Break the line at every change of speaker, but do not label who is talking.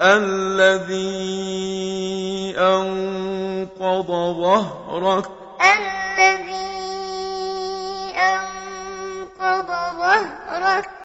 الَّذِي أَنقَضَ ظَهْرَكَ. الَّذِي أَنقَضَ ظَهْرَكَ.